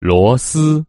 螺丝